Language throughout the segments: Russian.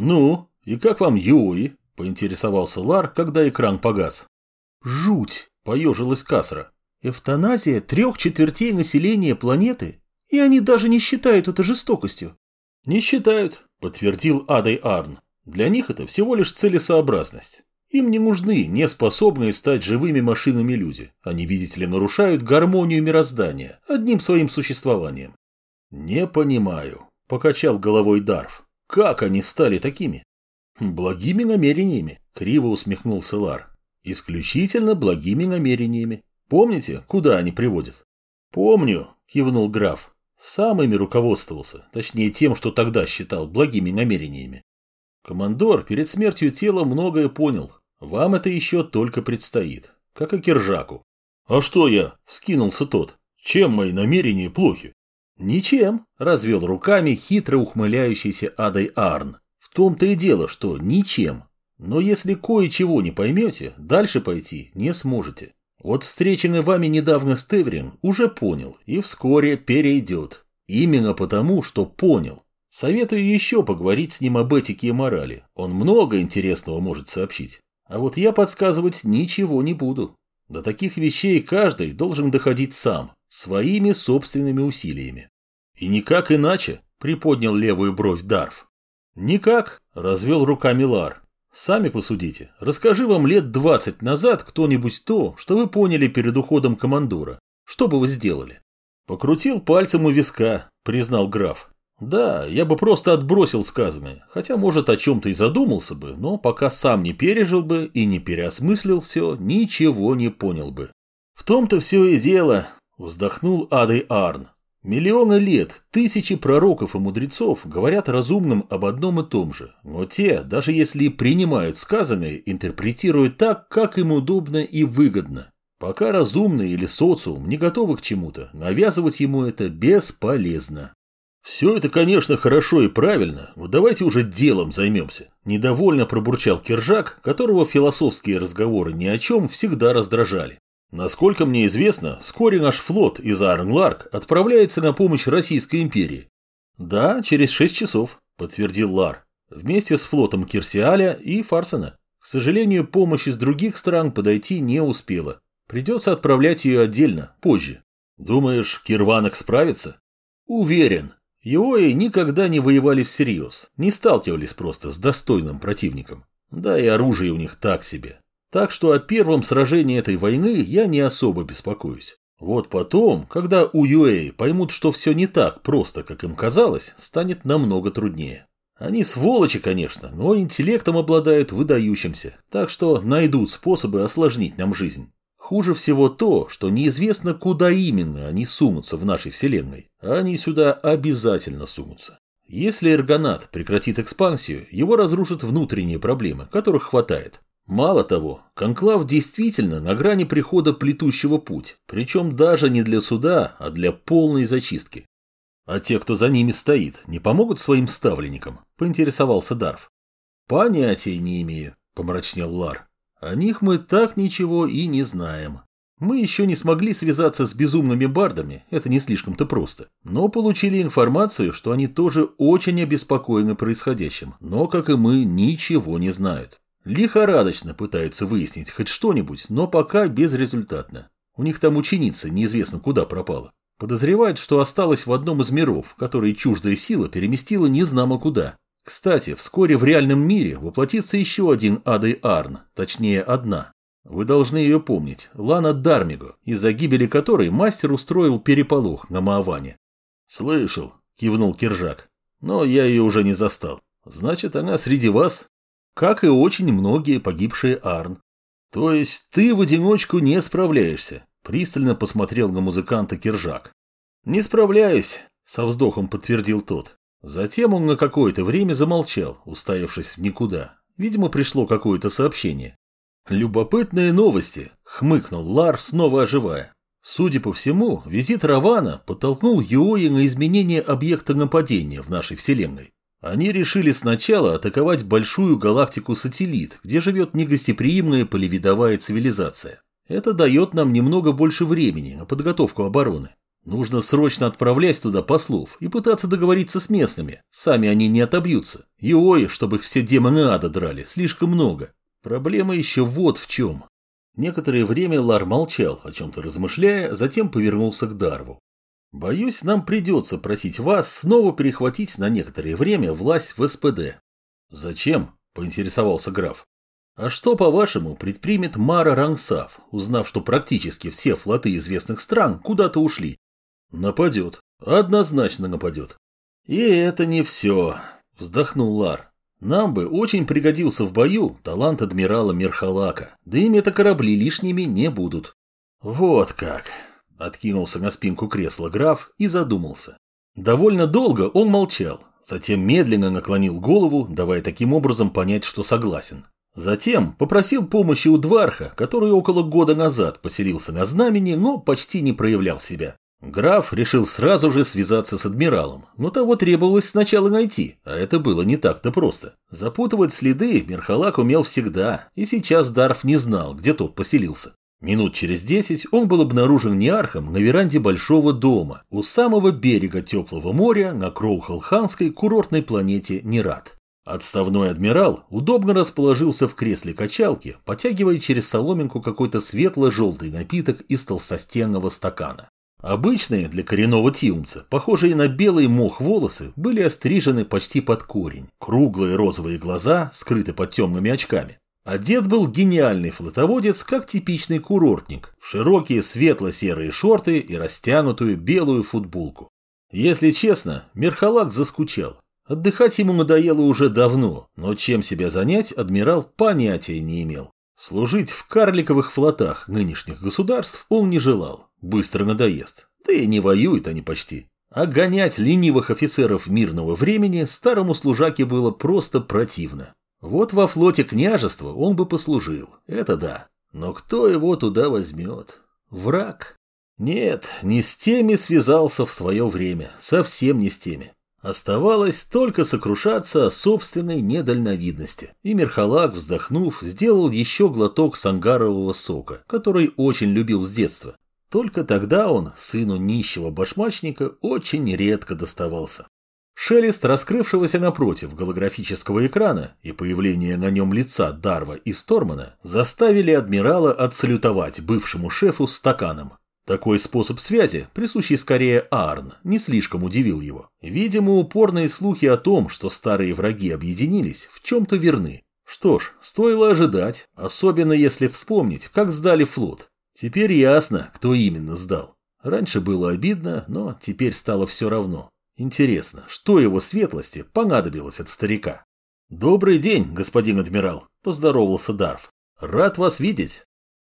«Ну, и как вам Юи?» – поинтересовался Лар, когда экран погас. «Жуть!» – поежилась Касра. «Эвтаназия трех четвертей населения планеты? И они даже не считают это жестокостью». «Не считают», – подтвердил Адой Арн. «Для них это всего лишь целесообразность. Им не нужны неспособные стать живыми машинами люди. Они, видите ли, нарушают гармонию мироздания одним своим существованием». «Не понимаю», – покачал головой Дарф. «Как они стали такими?» «Благими намерениями», – криво усмехнулся Лар. «Исключительно благими намерениями. Помните, куда они приводят?» «Помню», – кивнул граф. «Самыми руководствовался, точнее тем, что тогда считал благими намерениями. Командор перед смертью тела многое понял. Вам это еще только предстоит, как и Киржаку». «А что я?» – вскинулся тот. «Чем мои намерения плохи?» «Ничем», – развел руками хитро ухмыляющийся Адой Арн. В том-то и дело, что ничем. Но если кое-чего не поймете, дальше пойти не сможете. Вот встреченный вами недавно Стеврин уже понял и вскоре перейдет. Именно потому, что понял. Советую еще поговорить с ним об этике и морали. Он много интересного может сообщить. А вот я подсказывать ничего не буду. До таких вещей каждый должен доходить сам, своими собственными усилиями. И никак иначе, приподнял левую бровь Дарф. «Никак», – развел руками Лар. «Сами посудите. Расскажи вам лет двадцать назад кто-нибудь то, что вы поняли перед уходом командора. Что бы вы сделали?» «Покрутил пальцем у виска», – признал граф. «Да, я бы просто отбросил сказанное, хотя, может, о чем-то и задумался бы, но пока сам не пережил бы и не переосмыслил все, ничего не понял бы». «В том-то все и дело», – вздохнул Адой Арн. Миллионы лет, тысячи пророков и мудрецов говорят разумным об одном и том же, но те, даже если принимают сказанное, интерпретируют так, как им удобно и выгодно. Пока разумный или социум не готовы к чему-то, навязывать ему это бесполезно. «Все это, конечно, хорошо и правильно, но давайте уже делом займемся», – недовольно пробурчал Киржак, которого философские разговоры ни о чем всегда раздражали. Насколько мне известно, вскоре наш флот из Арнларк отправляется на помощь Российской империи. Да, через шесть часов, подтвердил Лар, вместе с флотом Кирсиаля и Фарсена. К сожалению, помощь из других стран подойти не успела. Придется отправлять ее отдельно, позже. Думаешь, Кирванок справится? Уверен. Иои никогда не воевали всерьез, не сталкивались просто с достойным противником. Да и оружие у них так себе. Так что о первом сражении этой войны я не особо беспокоюсь. Вот потом, когда у Юэй поймут, что все не так просто, как им казалось, станет намного труднее. Они сволочи, конечно, но интеллектом обладают выдающимся, так что найдут способы осложнить нам жизнь. Хуже всего то, что неизвестно, куда именно они сунутся в нашей вселенной. Они сюда обязательно сунутся. Если эргонат прекратит экспансию, его разрушат внутренние проблемы, которых хватает. Мало того, конклав действительно на грани прихода плетущего путь, причем даже не для суда, а для полной зачистки. А те, кто за ними стоит, не помогут своим ставленникам? Поинтересовался Дарф. Понятия не имею, помрачнел Лар. О них мы так ничего и не знаем. Мы еще не смогли связаться с безумными бардами, это не слишком-то просто. Но получили информацию, что они тоже очень обеспокоены происходящим, но, как и мы, ничего не знают. Лихорадочно пытаются выяснить хоть что-нибудь, но пока безрезультатно. У них там ученица неизвестно куда пропала. Подозревают, что осталась в одном из миров, который чуждая сила переместила незнамо куда. Кстати, вскоре в реальном мире воплотится еще один Адой Арн, точнее одна. Вы должны ее помнить, Лана Дармиго, из-за гибели которой мастер устроил переполох на Мааване. «Слышал», — кивнул Киржак, — «но я ее уже не застал. Значит, она среди вас?» Как и очень многие погибшие Арн. То есть ты в одиночку не справляешься, пристально посмотрел на музыканта Киржак. Не справляюсь, со вздохом подтвердил тот. Затем он на какое-то время замолчал, уставившись в никуда. Видимо, пришло какое-то сообщение. «Любопытные новости», — хмыкнул Лар, снова оживая. Судя по всему, визит Равана подтолкнул Юои на изменение объекта нападения в нашей вселенной. Они решили сначала атаковать большую галактику-сателлит, где живет негостеприимная полевидовая цивилизация. Это дает нам немного больше времени на подготовку обороны. Нужно срочно отправлять туда послов и пытаться договориться с местными. Сами они не отобьются. И ой, чтобы их все демоны ада драли, слишком много. Проблема еще вот в чем. Некоторое время Лар молчал, о чем-то размышляя, затем повернулся к Дарву. «Боюсь, нам придется просить вас снова перехватить на некоторое время власть в СПД». «Зачем?» – поинтересовался граф. «А что, по-вашему, предпримет Мара Рангсав, узнав, что практически все флоты известных стран куда-то ушли?» «Нападет. Однозначно нападет». «И это не все», – вздохнул Лар. Нам бы очень пригодился в бою талант адмирала Мерхалака, да им это корабли лишними не будут. Вот как. Откинулся на спинку кресла граф и задумался. Довольно долго он молчал, затем медленно наклонил голову, давая таким образом понять, что согласен. Затем попросил помощи у Дварха, который около года назад поселился на знамени, но почти не проявлял себя. Граф решил сразу же связаться с адмиралом, но того требовалось сначала найти, а это было не так-то просто. Запутывать следы Мерхалак умел всегда, и сейчас Дарф не знал, где тот поселился. Минут через десять он был обнаружен неархом на веранде большого дома у самого берега теплого моря на Кроухалханской курортной планете Нерат. Отставной адмирал удобно расположился в кресле качалки, потягивая через соломинку какой-то светло-желтый напиток из толстостенного стакана. Обычные для коренного тиумца, похожие на белый мох волосы, были острижены почти под корень. Круглые розовые глаза скрыты под темными очками. Одет был гениальный флотоводец, как типичный курортник, в широкие светло-серые шорты и растянутую белую футболку. Если честно, Мерхалак заскучал. Отдыхать ему надоело уже давно, но чем себя занять адмирал понятия не имел. Служить в карликовых флотах нынешних государств он не желал. Быстро надоест. Да и не воюют они почти. А гонять ленивых офицеров мирного времени старому служаке было просто противно. Вот во флоте княжества он бы послужил, это да. Но кто его туда возьмет? Враг? Нет, не с теми связался в свое время, совсем не с теми. Оставалось только сокрушаться о собственной недальновидности. И Мерхалак, вздохнув, сделал еще глоток сангарового сока, который очень любил с детства. Только тогда он, сыну нищего башмачника, очень редко доставался. Шелест раскрывшегося напротив голографического экрана и появление на нем лица Дарва и Стормана заставили адмирала отсалютовать бывшему шефу стаканом. Такой способ связи, присущий скорее Арн, не слишком удивил его. Видимо, упорные слухи о том, что старые враги объединились, в чем-то верны. Что ж, стоило ожидать, особенно если вспомнить, как сдали флот. Теперь ясно, кто именно сдал. Раньше было обидно, но теперь стало все равно. Интересно, что его светлости понадобилось от старика? «Добрый день, господин адмирал», – поздоровался Дарф. «Рад вас видеть».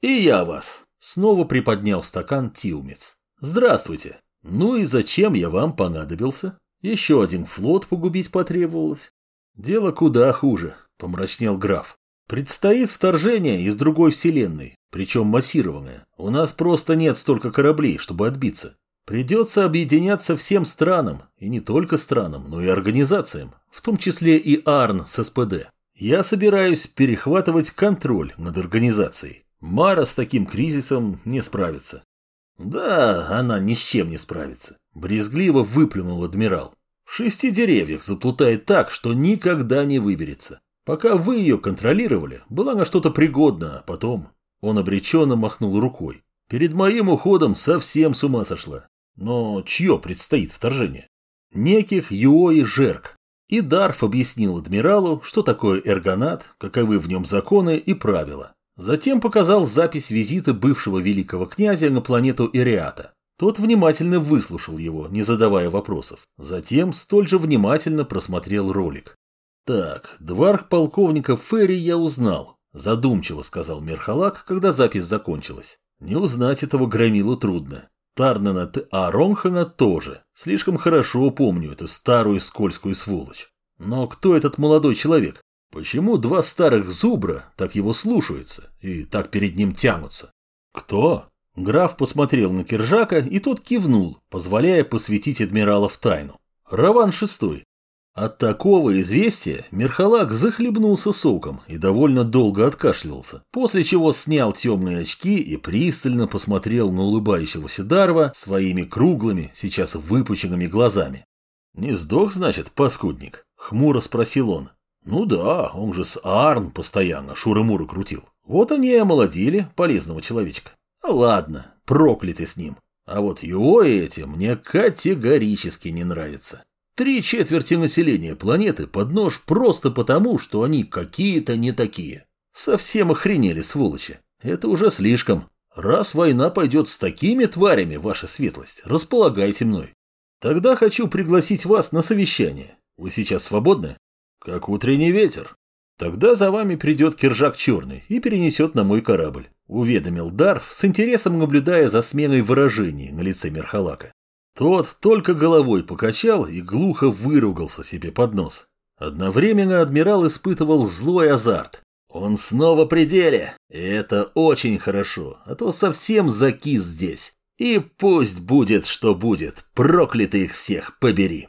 «И я вас», – снова приподнял стакан Тилмец. «Здравствуйте. Ну и зачем я вам понадобился? Еще один флот погубить потребовалось?» «Дело куда хуже», – помрачнел граф. «Предстоит вторжение из другой вселенной, причем массированное. У нас просто нет столько кораблей, чтобы отбиться. Придется объединяться всем странам, и не только странам, но и организациям, в том числе и АРН с СПД. Я собираюсь перехватывать контроль над организацией. Мара с таким кризисом не справится. Да, она ни с чем не справится. Брезгливо выплюнул адмирал. В шести деревьях заплутает так, что никогда не выберется. Пока вы ее контролировали, была на что-то пригодна, а потом он обреченно махнул рукой. Перед моим уходом совсем с ума сошла. Но чье предстоит вторжение? Неких Юо и Жерк. И Дарф объяснил адмиралу, что такое эргонат, каковы в нем законы и правила. Затем показал запись визита бывшего великого князя на планету Ириата. Тот внимательно выслушал его, не задавая вопросов. Затем столь же внимательно просмотрел ролик. Так, дварх полковника Ферри я узнал. Задумчиво сказал Мерхалак, когда запись закончилась. Не узнать этого громилу трудно. Тарнана а Ронхана тоже. Слишком хорошо помню эту старую скользкую сволочь. Но кто этот молодой человек? Почему два старых зубра так его слушаются и так перед ним тянутся? Кто? Граф посмотрел на Киржака, и тот кивнул, позволяя посвятить адмирала в тайну. Раван шестой. От такого известия Мерхалак захлебнулся соком и довольно долго откашливался, после чего снял темные очки и пристально посмотрел на улыбающегося Дарва своими круглыми, сейчас выпученными глазами. «Не сдох, значит, паскудник?» — хмуро спросил он. «Ну да, он же с Арн постоянно шуры-муры крутил. Вот они и омолодили полезного человечка. А ладно, проклятый с ним. А вот его эти мне категорически не нравятся. Три четверти населения планеты под нож просто потому, что они какие-то не такие. Совсем охренели, сволочи. Это уже слишком. Раз война пойдет с такими тварями, ваша светлость, располагайте мной. Тогда хочу пригласить вас на совещание. Вы сейчас свободны? Как утренний ветер. Тогда за вами придет Киржак Черный и перенесет на мой корабль. Уведомил Дарф, с интересом наблюдая за сменой выражений на лице Мерхалака. Тот только головой покачал и глухо выругался себе под нос. Одновременно адмирал испытывал злой азарт. Он снова при деле, и это очень хорошо, а то совсем закис здесь. И пусть будет, что будет, проклятый их всех побери.